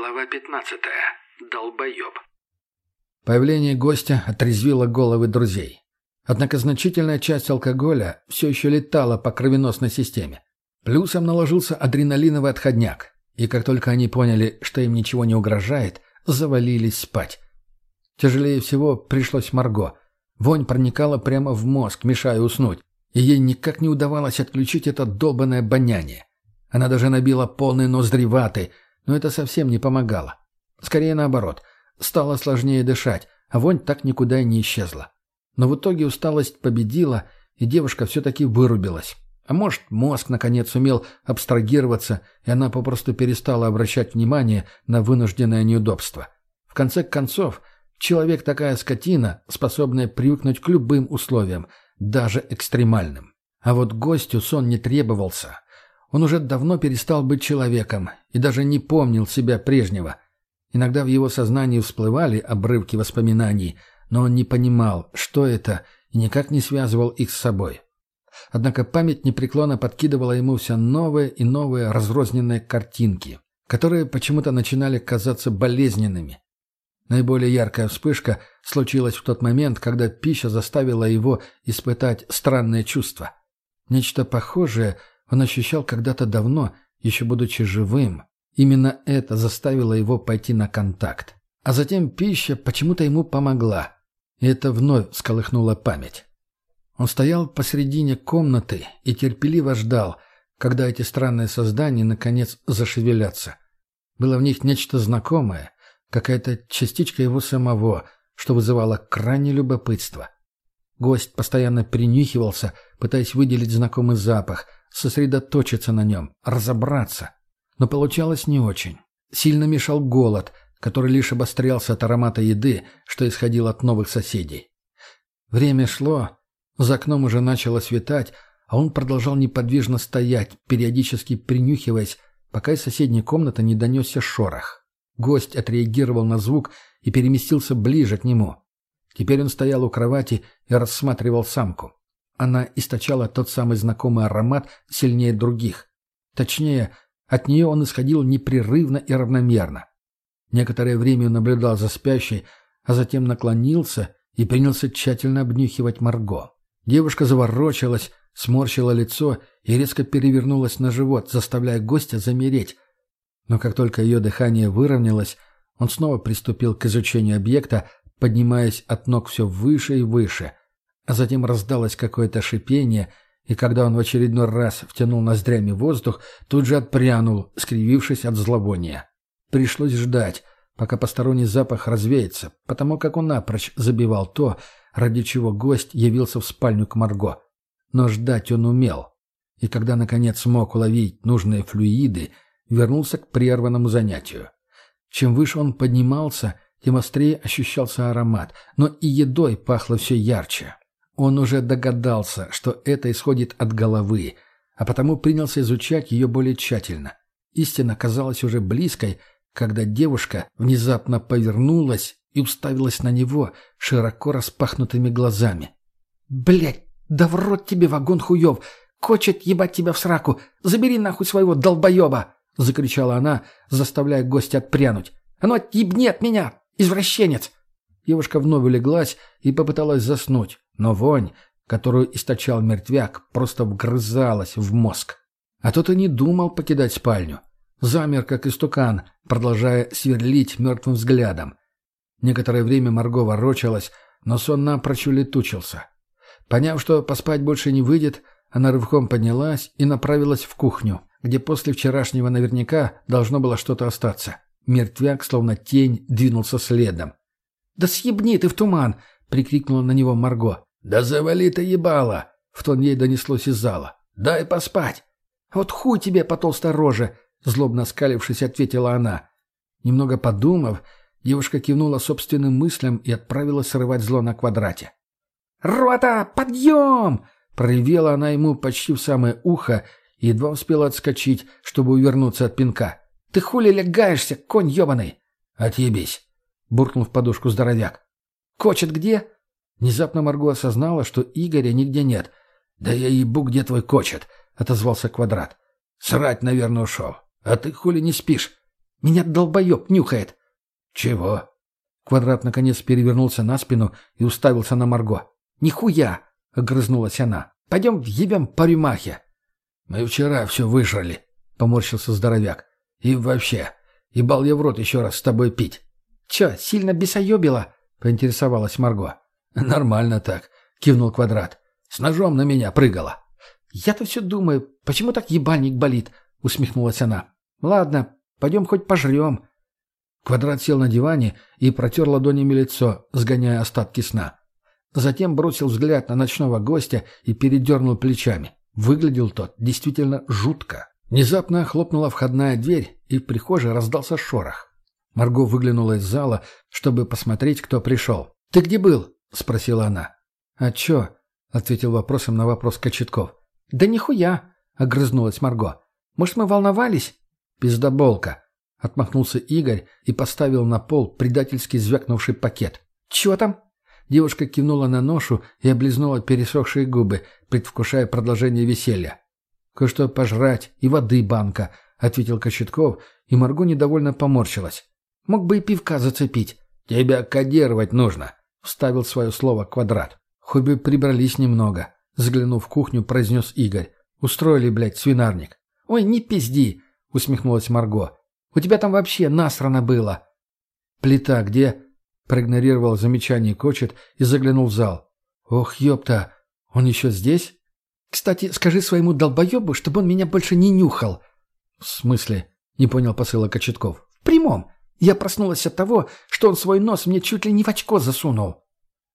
Глава 15. Долбоеб. Появление гостя отрезвило головы друзей. Однако значительная часть алкоголя все еще летала по кровеносной системе. Плюсом наложился адреналиновый отходняк. И как только они поняли, что им ничего не угрожает, завалились спать. Тяжелее всего пришлось Марго. Вонь проникала прямо в мозг, мешая уснуть. И ей никак не удавалось отключить это долбанное обоняние. Она даже набила полный ноздри ваты, но это совсем не помогало. Скорее наоборот. Стало сложнее дышать, а вонь так никуда и не исчезла. Но в итоге усталость победила, и девушка все-таки вырубилась. А может, мозг наконец сумел абстрагироваться, и она попросту перестала обращать внимание на вынужденное неудобство. В конце концов, человек такая скотина, способная привыкнуть к любым условиям, даже экстремальным. А вот гостю сон не требовался. Он уже давно перестал быть человеком и даже не помнил себя прежнего. Иногда в его сознании всплывали обрывки воспоминаний, но он не понимал, что это, и никак не связывал их с собой. Однако память непреклонно подкидывала ему все новые и новые разрозненные картинки, которые почему-то начинали казаться болезненными. Наиболее яркая вспышка случилась в тот момент, когда пища заставила его испытать странное чувство. Нечто похожее он ощущал когда-то давно, еще будучи живым. Именно это заставило его пойти на контакт. А затем пища почему-то ему помогла. И это вновь всколыхнуло память. Он стоял посредине комнаты и терпеливо ждал, когда эти странные создания наконец зашевелятся. Было в них нечто знакомое, какая-то частичка его самого, что вызывало крайнее любопытство. Гость постоянно принюхивался, пытаясь выделить знакомый запах, сосредоточиться на нем, разобраться. Но получалось не очень. Сильно мешал голод, который лишь обострялся от аромата еды, что исходил от новых соседей. Время шло, за окном уже начало светать, а он продолжал неподвижно стоять, периодически принюхиваясь, пока из соседней комнаты не донесся шорох. Гость отреагировал на звук и переместился ближе к нему. Теперь он стоял у кровати и рассматривал самку. Она источала тот самый знакомый аромат сильнее других. Точнее, от нее он исходил непрерывно и равномерно. Некоторое время он наблюдал за спящей, а затем наклонился и принялся тщательно обнюхивать Марго. Девушка заворочилась, сморщила лицо и резко перевернулась на живот, заставляя гостя замереть. Но как только ее дыхание выровнялось, он снова приступил к изучению объекта, поднимаясь от ног все выше и выше. А затем раздалось какое-то шипение, и когда он в очередной раз втянул ноздрями воздух, тут же отпрянул, скривившись от зловония. Пришлось ждать, пока посторонний запах развеется, потому как он напрочь забивал то, ради чего гость явился в спальню к Марго. Но ждать он умел. И когда, наконец, смог уловить нужные флюиды, вернулся к прерванному занятию. Чем выше он поднимался, тем острее ощущался аромат, но и едой пахло все ярче. Он уже догадался, что это исходит от головы, а потому принялся изучать ее более тщательно. Истина казалась уже близкой, когда девушка внезапно повернулась и уставилась на него широко распахнутыми глазами. «Блядь, да в рот тебе вагон хуев! Хочет ебать тебя в сраку! Забери нахуй своего долбоеба!» — закричала она, заставляя гостя отпрянуть. «А ну отъебни от меня, извращенец!» Девушка вновь улеглась и попыталась заснуть, но вонь, которую источал мертвяк, просто вгрызалась в мозг. А тот и не думал покидать спальню. Замер, как истукан, продолжая сверлить мертвым взглядом. Некоторое время Марго ворочалась, но сон напрочь улетучился. Поняв, что поспать больше не выйдет, она рывком поднялась и направилась в кухню, где после вчерашнего наверняка должно было что-то остаться. Мертвяк, словно тень, двинулся следом. «Да съебни ты в туман!» — прикрикнула на него Марго. «Да завали ты ебало!» — в тон ей донеслось из зала. «Дай поспать!» «Вот хуй тебе по толстой роже!» — злобно скалившись, ответила она. Немного подумав, девушка кивнула собственным мыслям и отправилась срывать зло на квадрате. «Рота, подъем!» — проревела она ему почти в самое ухо и едва успела отскочить, чтобы увернуться от пинка. «Ты хули лягаешься, конь ебаный?» «Отъебись!» — буркнул в подушку здоровяк. «Кочет где?» Внезапно Марго осознала, что Игоря нигде нет. «Да я ебу, где твой кочет!» — отозвался Квадрат. «Срать, наверное, ушел. А ты хули не спишь?» Меня долбоеб нюхает!» «Чего?» Квадрат наконец перевернулся на спину и уставился на Марго. «Нихуя!» — огрызнулась она. «Пойдем въебем по рюмахе!» «Мы вчера все выжрали», — поморщился здоровяк. «И вообще, ебал я в рот еще раз с тобой пить». «Че, сильно бесоебила?» — поинтересовалась Марго. «Нормально так», — кивнул Квадрат. «С ножом на меня прыгала». «Я-то все думаю, почему так ебальник болит?» — усмехнулась она. «Ладно, пойдем хоть пожрем». Квадрат сел на диване и протер ладонями лицо, сгоняя остатки сна. Затем бросил взгляд на ночного гостя и передернул плечами. Выглядел тот действительно жутко. Внезапно хлопнула входная дверь, и в прихожей раздался шорох. Марго выглянула из зала, чтобы посмотреть, кто пришел. «Ты где был?» — спросила она. «А чё?» — ответил вопросом на вопрос Кочетков. «Да нихуя!» — огрызнулась Марго. «Может, мы волновались?» «Пиздоболка!» — отмахнулся Игорь и поставил на пол предательски звякнувший пакет. «Чё там?» Девушка кивнула на ношу и облизнула пересохшие губы, предвкушая продолжение веселья. «Кое-что пожрать и воды банка», — ответил Кочетков, и Марго недовольно поморщилась. «Мог бы и пивка зацепить». «Тебя кодировать нужно», — вставил свое слово квадрат. «Хоть прибрались немного», — взглянув в кухню, произнес Игорь. «Устроили, блядь, свинарник». «Ой, не пизди», — усмехнулась Марго. «У тебя там вообще насрано было». «Плита где?» Проигнорировал замечание Кочет и заглянул в зал. «Ох, ёпта, он еще здесь?» «Кстати, скажи своему долбоебу, чтобы он меня больше не нюхал». «В смысле?» — не понял посыла Кочетков. «В прямом. Я проснулась от того, что он свой нос мне чуть ли не в очко засунул».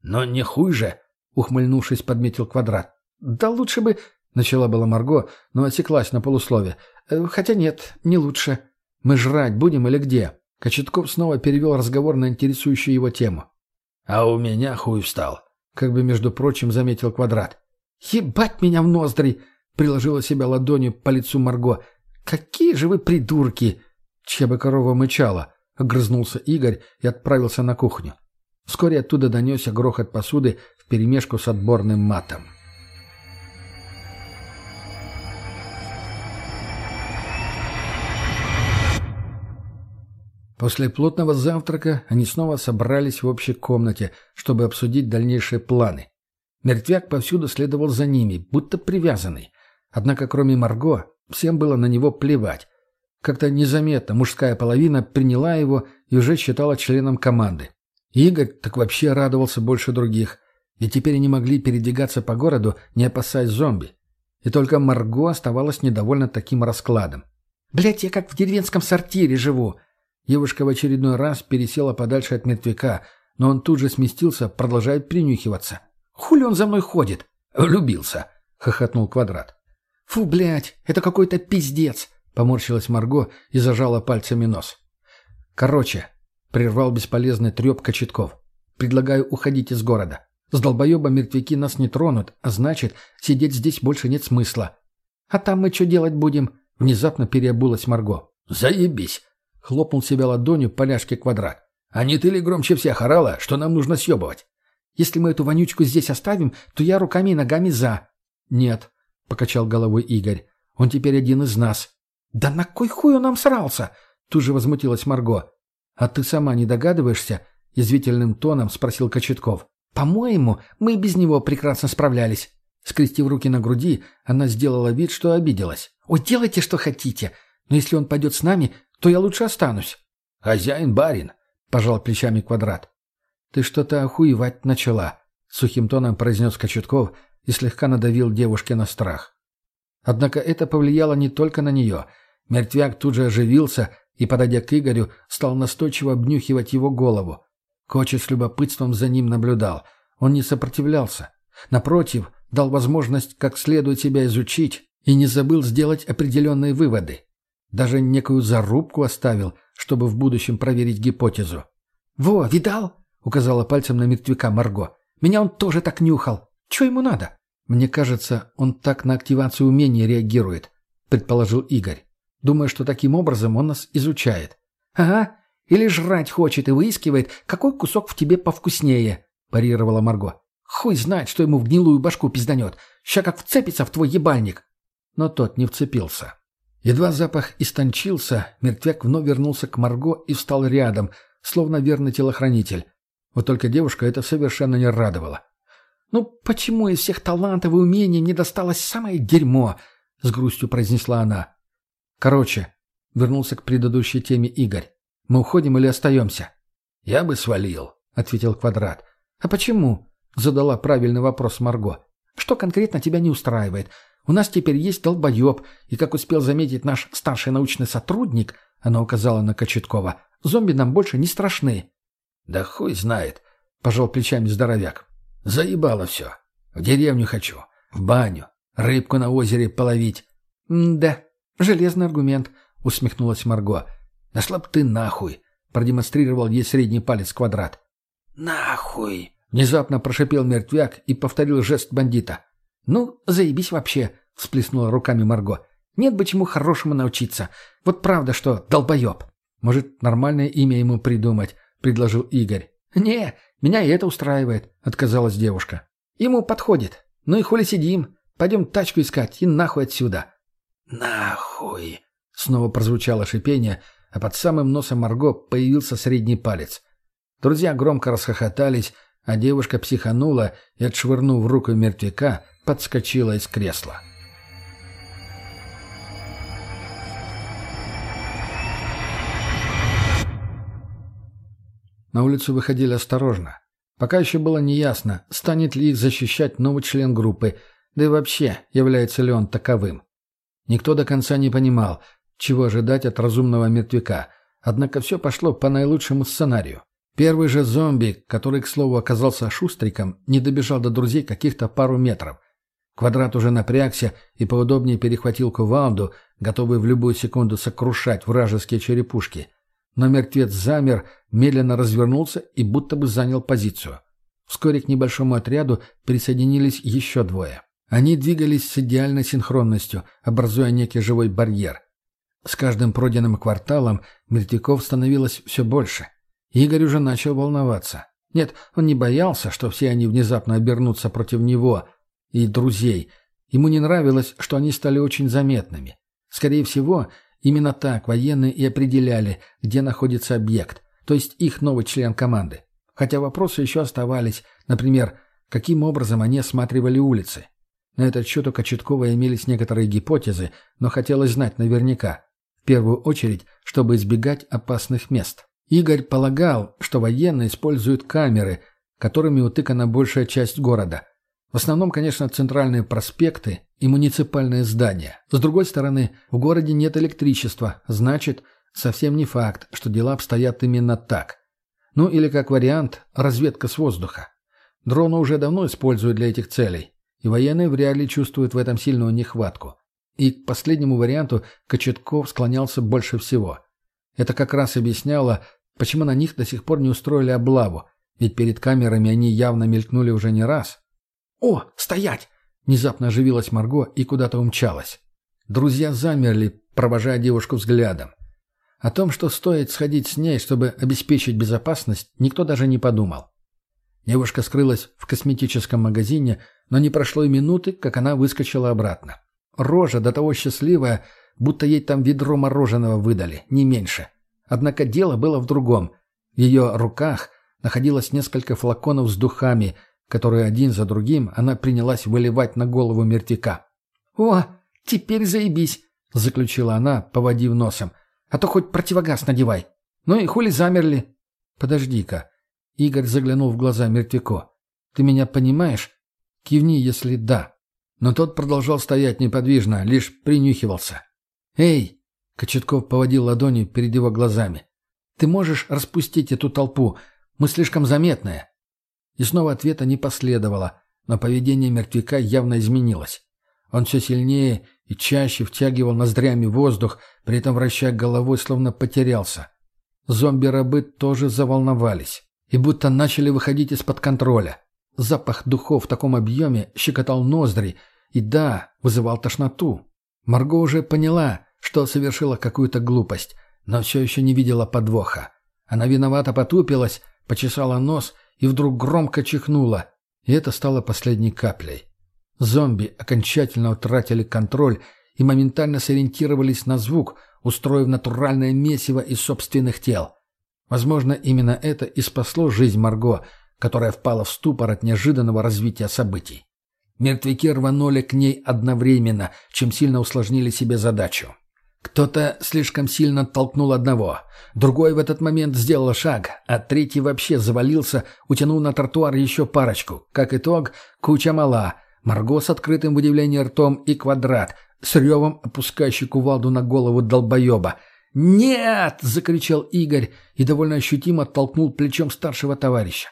«Но не хуй же!» — ухмыльнувшись, подметил Квадрат. «Да лучше бы...» — начала была Марго, но осеклась на полуслове. «Э, «Хотя нет, не лучше. Мы жрать будем или где?» Кочетков снова перевел разговор на интересующую его тему. «А у меня хуй встал», — как бы, между прочим, заметил Квадрат. «Ебать меня в ноздри!» — приложила себя ладонью по лицу Марго. «Какие же вы придурки!» Чья бы корова мычала, — огрызнулся Игорь и отправился на кухню. Вскоре оттуда донесся грохот посуды вперемешку с отборным матом. После плотного завтрака они снова собрались в общей комнате, чтобы обсудить дальнейшие планы. Мертвяк повсюду следовал за ними, будто привязанный. Однако, кроме Марго, всем было на него плевать. Как-то незаметно мужская половина приняла его и уже считала членом команды. Игорь так вообще радовался больше других, и теперь они могли передвигаться по городу, не опасаясь зомби. И только Марго оставалась недовольна таким раскладом. «Блядь, я как в деревенском сортире живу!» Девушка в очередной раз пересела подальше от мертвяка, но он тут же сместился, продолжая принюхиваться. «Хули он за мной ходит?» «Влюбился», — хохотнул Квадрат. «Фу, блядь, это какой-то пиздец», — поморщилась Марго и зажала пальцами нос. «Короче», — прервал бесполезный треп Кочетков, — «предлагаю уходить из города. С долбоеба мертвяки нас не тронут, а значит, сидеть здесь больше нет смысла». «А там мы что делать будем?» — внезапно переобулась Марго. «Заебись!» Хлопнул себя ладонью по ляжке квадрат. «А не ты ли громче всех орала, что нам нужно съебывать?» «Если мы эту вонючку здесь оставим, то я руками и ногами за». «Нет», — покачал головой Игорь. «Он теперь один из нас». «Да на кой хуй он нам срался?» Тут же возмутилась Марго. «А ты сама не догадываешься?» — язвительным тоном спросил Кочетков. «По-моему, мы без него прекрасно справлялись». Скрестив руки на груди, она сделала вид, что обиделась. «Ой, делайте, что хотите. Но если он пойдет с нами, то я лучше останусь. «Хозяин-барин», — пожал плечами квадрат. «Ты что-то охуевать начала», — сухим тоном произнес Кочетков и слегка надавил девушке на страх. Однако это повлияло не только на нее. Мертвяк тут же оживился и, подойдя к Игорю, стал настойчиво обнюхивать его голову. Кочет с любопытством за ним наблюдал. Он не сопротивлялся. Напротив, дал возможность как следует себя изучить и не забыл сделать определенные выводы. Даже некую зарубку оставил, чтобы в будущем проверить гипотезу. «Во, видал?» — указала пальцем на мертвяка Марго. «Меня он тоже так нюхал. Че ему надо?» «Мне кажется, он так на активацию умений реагирует», — предположил Игорь. «Думаю, что таким образом он нас изучает». «Ага, или жрать хочет и выискивает, какой кусок в тебе повкуснее», — парировала Марго. «Хуй знает, что ему в гнилую башку пизданет. Ща как вцепится в твой ебальник». Но тот не вцепился. Едва запах истончился, мертвяк вновь вернулся к Марго и встал рядом, словно верный телохранитель. Вот только девушка это совершенно не радовало. «Ну почему из всех талантов и умений мне досталось самое дерьмо?» — с грустью произнесла она. «Короче», — вернулся к предыдущей теме Игорь, — «мы уходим или остаемся?» «Я бы свалил», — ответил Квадрат. «А почему?» — задала правильный вопрос Марго. «Что конкретно тебя не устраивает? У нас теперь есть долбоеб, и, как успел заметить наш старший научный сотрудник, она указала на Кочеткова, зомби нам больше не страшны». «Да хуй знает», — пожал плечами здоровяк. «Заебало все. В деревню хочу, в баню, рыбку на озере половить». «Да, железный аргумент», — усмехнулась Марго. «Нашла б ты нахуй», — продемонстрировал ей средний палец квадрат. «Нахуй!» — внезапно прошипел мертвяк и повторил жест бандита. «Ну, заебись вообще», — всплеснула руками Марго. «Нет бы чему хорошему научиться. Вот правда, что долбоеб». «Может, нормальное имя ему придумать?» — предложил Игорь. «Не, меня и это устраивает», — отказалась девушка. «Ему подходит. Ну и хули сидим. Пойдем тачку искать и нахуй отсюда». «Нахуй!» — снова прозвучало шипение, а под самым носом Марго появился средний палец. Друзья громко расхохотались, а девушка психанула и, отшвырнув руку мертвяка, подскочила из кресла. На улицу выходили осторожно. Пока еще было неясно, станет ли их защищать новый член группы, да и вообще, является ли он таковым. Никто до конца не понимал, чего ожидать от разумного мертвяка, однако все пошло по наилучшему сценарию. Первый же зомби, который, к слову, оказался шустриком, не добежал до друзей каких-то пару метров. Квадрат уже напрягся и поудобнее перехватил кувалду, готовый в любую секунду сокрушать вражеские черепушки. Но мертвец замер, медленно развернулся и будто бы занял позицию. Вскоре к небольшому отряду присоединились еще двое. Они двигались с идеальной синхронностью, образуя некий живой барьер. С каждым пройденным кварталом мертвяков становилось все больше. Игорь уже начал волноваться. Нет, он не боялся, что все они внезапно обернутся против него и друзей. Ему не нравилось, что они стали очень заметными. Скорее всего, именно так военные и определяли, где находится объект, то есть их новый член команды. Хотя вопросы еще оставались, например, каким образом они осматривали улицы. На этот счет у Кочеткова имелись некоторые гипотезы, но хотелось знать наверняка. В первую очередь, чтобы избегать опасных мест. Игорь полагал, что военные используют камеры, которыми утыкана большая часть города. В основном, конечно, центральные проспекты и муниципальные здания. С другой стороны, в городе нет электричества, значит, совсем не факт, что дела обстоят именно так. Ну или, как вариант, разведка с воздуха. Дроны уже давно используют для этих целей и военные вряд ли чувствуют в этом сильную нехватку. И к последнему варианту Кочетков склонялся больше всего. Это как раз объясняло, почему на них до сих пор не устроили облаву, ведь перед камерами они явно мелькнули уже не раз. «О, стоять!» — внезапно оживилась Марго и куда-то умчалась. Друзья замерли, провожая девушку взглядом. О том, что стоит сходить с ней, чтобы обеспечить безопасность, никто даже не подумал. Девушка скрылась в косметическом магазине, но не прошло и минуты, как она выскочила обратно. Рожа до того счастливая, будто ей там ведро мороженого выдали, не меньше. Однако дело было в другом. В ее руках находилось несколько флаконов с духами, которые один за другим она принялась выливать на голову мертвяка. «О, теперь заебись!» — заключила она, поводив носом. «А то хоть противогаз надевай. Ну и хули замерли?» «Подожди-ка». Игорь заглянул в глаза мертвяку. «Ты меня понимаешь? Кивни, если да». Но тот продолжал стоять неподвижно, лишь принюхивался. «Эй!» — Кочетков поводил ладонью перед его глазами. «Ты можешь распустить эту толпу? Мы слишком заметные». И снова ответа не последовало, но поведение мертвяка явно изменилось. Он все сильнее и чаще втягивал ноздрями воздух, при этом вращая головой, словно потерялся. Зомби-рабы тоже заволновались и будто начали выходить из-под контроля. Запах духов в таком объеме щекотал ноздри и, да, вызывал тошноту. Марго уже поняла, что совершила какую-то глупость, но все еще не видела подвоха. Она виновато потупилась, почесала нос и вдруг громко чихнула, и это стало последней каплей. Зомби окончательно утратили контроль и моментально сориентировались на звук, устроив натуральное месиво из собственных тел. Возможно, именно это и спасло жизнь Марго, которая впала в ступор от неожиданного развития событий. Мертвяки рванули к ней одновременно, чем сильно усложнили себе задачу. Кто-то слишком сильно толкнул одного, другой в этот момент сделал шаг, а третий вообще завалился, утянул на тротуар еще парочку. Как итог, куча мала, Марго с открытым в удивлении ртом и квадрат, с ревом опускающий кувалду на голову долбоеба. «Нет!» — закричал Игорь и довольно ощутимо оттолкнул плечом старшего товарища.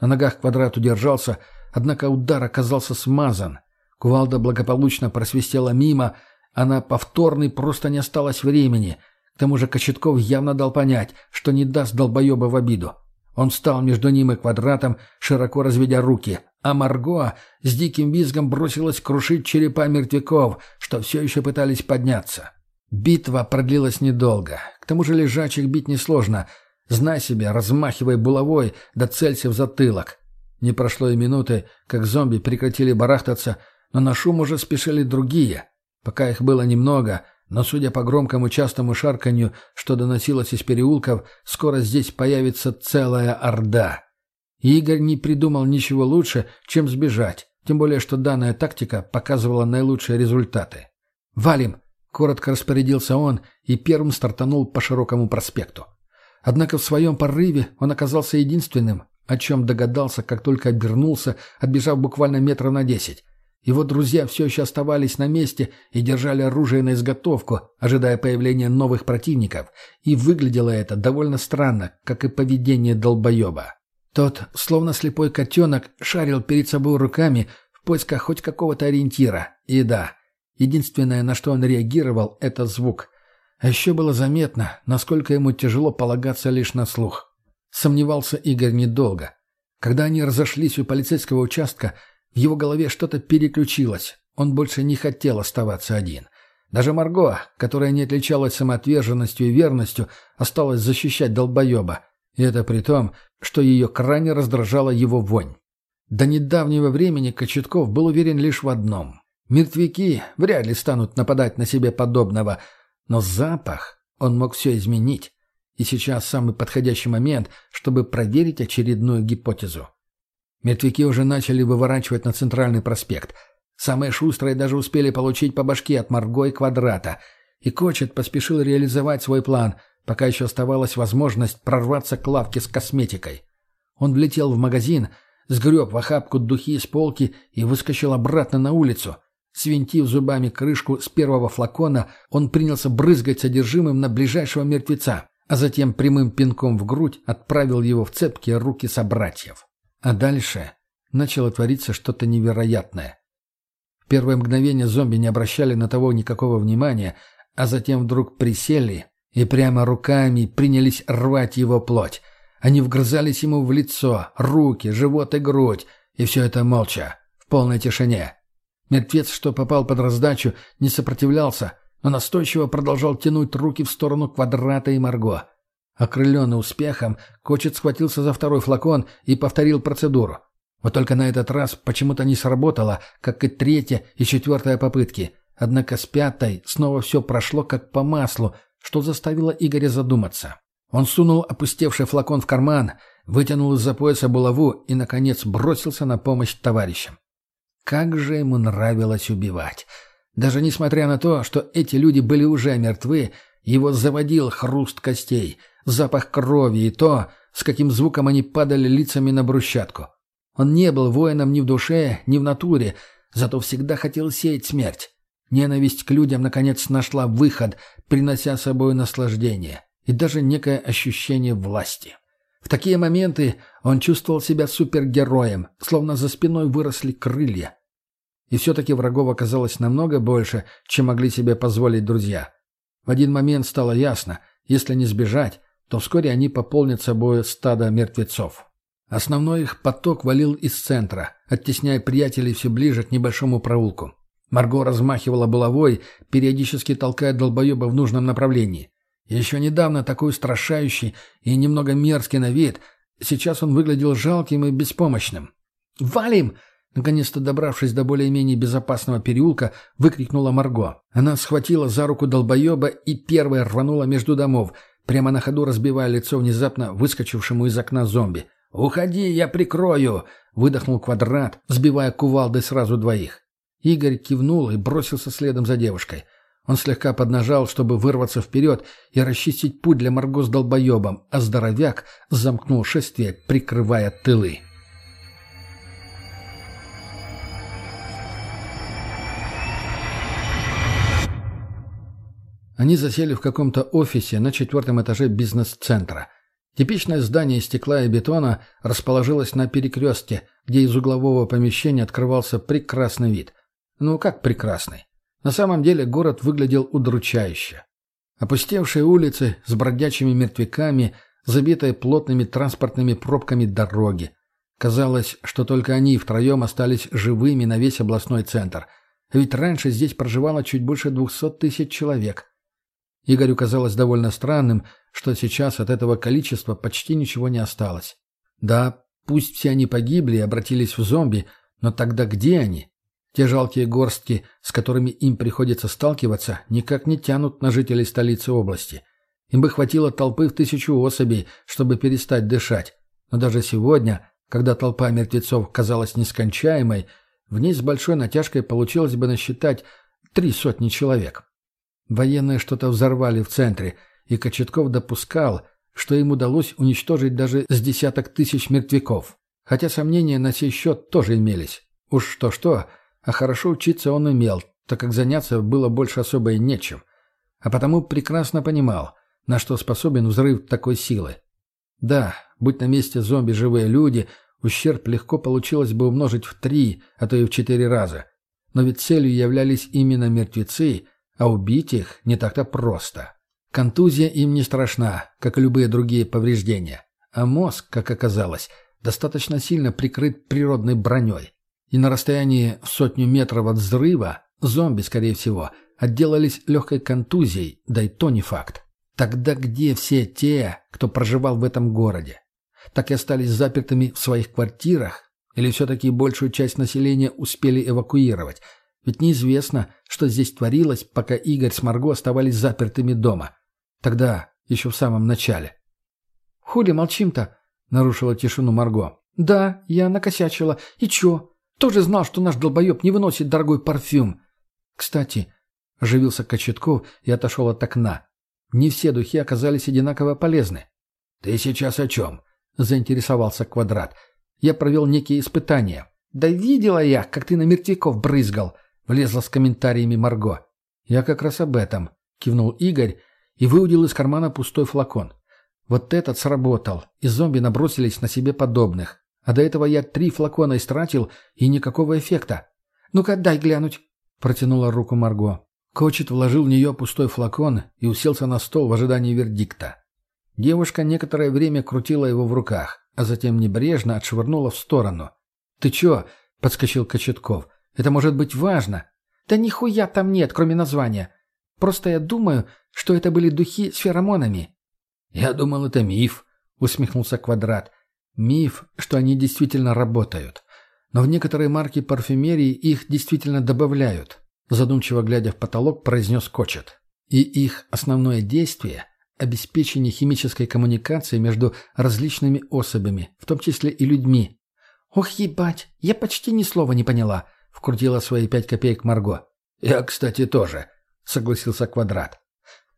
На ногах квадрат удержался, однако удар оказался смазан. Кувалда благополучно просвистела мимо, а на повторный просто не осталось времени. К тому же Кочетков явно дал понять, что не даст долбоеба в обиду. Он встал между ним и квадратом, широко разведя руки, а Марго с диким визгом бросилась крушить черепа мертвяков, что все еще пытались подняться. Битва продлилась недолго. К тому же лежачих бить несложно. Знай себе, размахивай булавой, да целься в затылок. Не прошло и минуты, как зомби прекратили барахтаться, но на шум уже спешили другие. Пока их было немного, но, судя по громкому частому шарканью, что доносилось из переулков, скоро здесь появится целая орда. Игорь не придумал ничего лучше, чем сбежать, тем более, что данная тактика показывала наилучшие результаты. «Валим!» — коротко распорядился он и первым стартанул по широкому проспекту. Однако в своем порыве он оказался единственным, о чем догадался, как только обернулся, отбежав буквально метров на десять. Его друзья все еще оставались на месте и держали оружие на изготовку, ожидая появления новых противников, и выглядело это довольно странно, как и поведение долбоеба. Тот, словно слепой котенок, шарил перед собой руками в поисках хоть какого-то ориентира. И да, единственное, на что он реагировал, это звук. А еще было заметно, насколько ему тяжело полагаться лишь на слух. Сомневался Игорь недолго. Когда они разошлись у полицейского участка, в его голове что-то переключилось. Он больше не хотел оставаться один. Даже Марго, которая не отличалась самоотверженностью и верностью, осталась защищать долбоеба. И это при том, что ее крайне раздражала его вонь. До недавнего времени Кочетков был уверен лишь в одном. Мертвяки вряд ли станут нападать на себе подобного, но запах, он мог все изменить. И сейчас самый подходящий момент, чтобы проверить очередную гипотезу. Мертвяки уже начали выворачивать на центральный проспект. Самые шустрые даже успели получить по башке от Марго и Квадрата. И Кочет поспешил реализовать свой план, пока еще оставалась возможность прорваться к лавке с косметикой. Он влетел в магазин, сгреб в охапку духи с полки и выскочил обратно на улицу. Свинтив зубами крышку с первого флакона, он принялся брызгать содержимым на ближайшего мертвеца, а затем прямым пинком в грудь отправил его в цепкие руки собратьев. А дальше начало твориться что-то невероятное. В первое мгновение зомби не обращали на того никакого внимания, а затем вдруг присели и прямо руками принялись рвать его плоть. Они вгрызались ему в лицо, руки, живот и грудь, и все это молча, в полной тишине. Мертвец, что попал под раздачу, не сопротивлялся, но настойчиво продолжал тянуть руки в сторону квадрата и Марго. Окрыленный успехом, Кочет схватился за второй флакон и повторил процедуру. Вот только на этот раз почему-то не сработало, как и третья и четвертая попытки. Однако с пятой снова все прошло как по маслу, что заставило Игоря задуматься. Он сунул опустевший флакон в карман, вытянул из-за пояса булаву и, наконец, бросился на помощь товарищам. Как же ему нравилось убивать! Даже несмотря на то, что эти люди были уже мертвы, его заводил хруст костей — запах крови и то, с каким звуком они падали лицами на брусчатку. Он не был воином ни в душе, ни в натуре, зато всегда хотел сеять смерть. Ненависть к людям наконец нашла выход, принося собой наслаждение и даже некое ощущение власти. В такие моменты он чувствовал себя супергероем, словно за спиной выросли крылья. И все-таки врагов оказалось намного больше, чем могли себе позволить друзья. В один момент стало ясно, если не сбежать, то вскоре они пополнят собой стадо мертвецов. Основной их поток валил из центра, оттесняя приятелей все ближе к небольшому проулку. Марго размахивала булавой, периодически толкая долбоеба в нужном направлении. Еще недавно такой устрашающий и немного мерзкий на вид, сейчас он выглядел жалким и беспомощным. «Валим!» — Наконец-то добравшись до более-менее безопасного переулка, выкрикнула Марго. Она схватила за руку долбоеба и первая рванула между домов, прямо на ходу разбивая лицо внезапно выскочившему из окна зомби. «Уходи, я прикрою!» — выдохнул квадрат, сбивая кувалдой сразу двоих. Игорь кивнул и бросился следом за девушкой. Он слегка поднажал, чтобы вырваться вперед и расчистить путь для Марго с долбоебом, а здоровяк замкнул шествие, прикрывая тылы. Они засели в каком-то офисе на четвертом этаже бизнес-центра. Типичное здание из стекла и бетона расположилось на перекрестке, где из углового помещения открывался прекрасный вид. Ну, как прекрасный. На самом деле город выглядел удручающе. Опустевшие улицы с бродячими мертвяками, забитые плотными транспортными пробками дороги. Казалось, что только они втроем остались живыми на весь областной центр. Ведь раньше здесь проживало чуть больше двухсот тысяч человек. Игорю казалось довольно странным, что сейчас от этого количества почти ничего не осталось. Да, пусть все они погибли и обратились в зомби, но тогда где они? Те жалкие горстки, с которыми им приходится сталкиваться, никак не тянут на жителей столицы области. Им бы хватило толпы в тысячу особей, чтобы перестать дышать. Но даже сегодня, когда толпа мертвецов казалась нескончаемой, в ней с большой натяжкой получилось бы насчитать три сотни человек. Военные что-то взорвали в центре, и Кочетков допускал, что им удалось уничтожить даже с десяток тысяч мертвяков. Хотя сомнения на сей счет тоже имелись. Уж что-что, а хорошо учиться он умел, так как заняться было больше особо и нечем. А потому прекрасно понимал, на что способен взрыв такой силы. Да, будь на месте зомби живые люди, ущерб легко получилось бы умножить в три, а то и в четыре раза. Но ведь целью являлись именно мертвецы – а убить их не так-то просто. Контузия им не страшна, как и любые другие повреждения. А мозг, как оказалось, достаточно сильно прикрыт природной броней. И на расстоянии в сотню метров от взрыва зомби, скорее всего, отделались легкой контузией, да и то не факт. Тогда где все те, кто проживал в этом городе? Так и остались запертыми в своих квартирах? Или все-таки большую часть населения успели эвакуировать, ведь неизвестно, что здесь творилось, пока Игорь с Марго оставались запертыми дома. Тогда, еще в самом начале. «Хули молчим-то?» — нарушила тишину Марго. «Да, я накосячила. И чё? Тоже знал, что наш долбоеб не выносит дорогой парфюм. Кстати, — оживился Кочетков и отошел от окна. Не все духи оказались одинаково полезны. «Ты сейчас о чем?» — заинтересовался Квадрат. «Я провел некие испытания». «Да видела я, как ты на мертвяков брызгал», Влезла с комментариями Марго. «Я как раз об этом», — кивнул Игорь и выудил из кармана пустой флакон. «Вот этот сработал, и зомби набросились на себе подобных. А до этого я три флакона истратил, и никакого эффекта». «Ну-ка, дай глянуть», — протянула руку Марго. Кочет вложил в нее пустой флакон и уселся на стол в ожидании вердикта. Девушка некоторое время крутила его в руках, а затем небрежно отшвырнула в сторону. «Ты чё?» — подскочил Кочетков. Это может быть важно. Да нихуя там нет, кроме названия. Просто я думаю, что это были духи с феромонами. Я думал, это миф, усмехнулся Квадрат. Миф, что они действительно работают. Но в некоторые марки парфюмерии их действительно добавляют. Задумчиво глядя в потолок, произнес Кочет. И их основное действие – обеспечение химической коммуникации между различными особями, в том числе и людьми. «Ох, ебать, я почти ни слова не поняла», Вкрутила свои пять копеек Марго. «Я, кстати, тоже», — согласился Квадрат.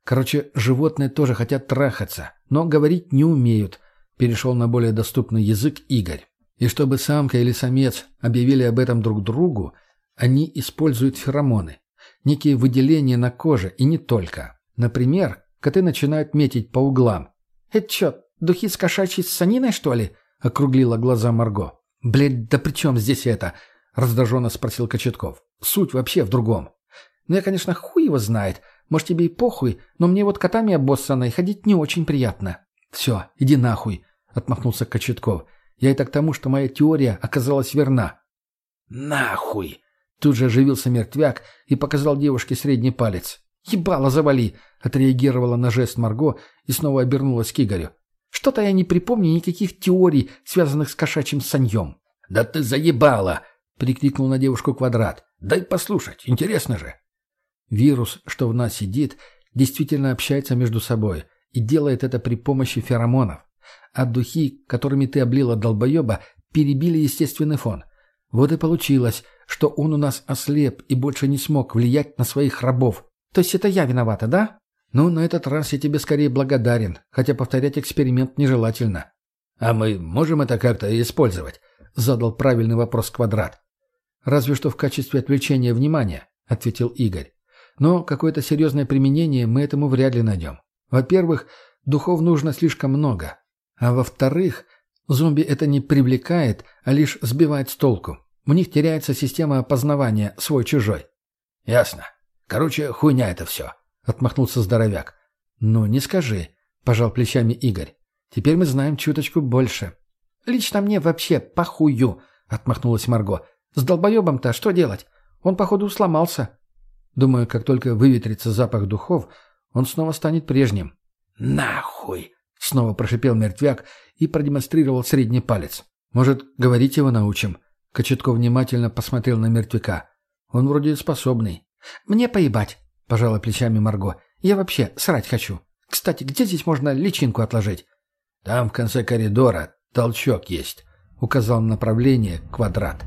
«Короче, животные тоже хотят трахаться, но говорить не умеют», — перешел на более доступный язык Игорь. «И чтобы самка или самец объявили об этом друг другу, они используют феромоны, некие выделения на коже и не только. Например, коты начинают метить по углам. «Это чё, духи с кошачьей саниной, что ли?» — округлила глаза Марго. «Блядь, да при чем здесь это?» раздраженно спросил Кочетков. «Суть вообще в другом. Ну, я, конечно, хуй его знает. Может, тебе и похуй, но мне вот котами обоссанной ходить не очень приятно». «Все, иди нахуй», — отмахнулся Кочетков. «Я это к тому, что моя теория оказалась верна». «Нахуй!» Тут же оживился мертвяк и показал девушке средний палец. «Ебало завали!» — отреагировала на жест Марго и снова обернулась к Игорю. «Что-то я не припомню никаких теорий, связанных с кошачьим саньем». «Да ты заебала!» — прикрикнул на девушку Квадрат. «Дай послушать, интересно же». Вирус, что в нас сидит, действительно общается между собой и делает это при помощи феромонов. А духи, которыми ты облила долбоеба, перебили естественный фон. Вот и получилось, что он у нас ослеп и больше не смог влиять на своих рабов. То есть это я виновата, да? Ну, на этот раз я тебе скорее благодарен, хотя повторять эксперимент нежелательно. А мы можем это как-то использовать? Задал правильный вопрос Квадрат. Разве что в качестве отвлечения внимания, ответил Игорь. Но какое-то серьезное применение мы этому вряд ли найдем. Во-первых, духов нужно слишком много. А во-вторых, зомби это не привлекает, а лишь сбивает с толку. У них теряется система опознавания свой-чужой. «Ясно. Короче, хуйня это все», — отмахнулся здоровяк. «Ну, не скажи», — пожал плечами Игорь. «Теперь мы знаем чуточку больше». «Лично мне вообще похую», — отмахнулась Марго. «С долбоебом-то что делать? Он, походу, сломался». Думаю, как только выветрится запах духов, он снова станет прежним. «Нахуй!» — снова прошипел мертвяк и продемонстрировал средний палец. «Может, говорить его научим?» Кочетков внимательно посмотрел на мертвяка. «Он вроде способный». «Мне поебать», — пожала плечами Марго. «Я вообще срать хочу. Кстати, где здесь можно личинку отложить?» «Там в конце коридора толчок есть», — указал направление квадрат.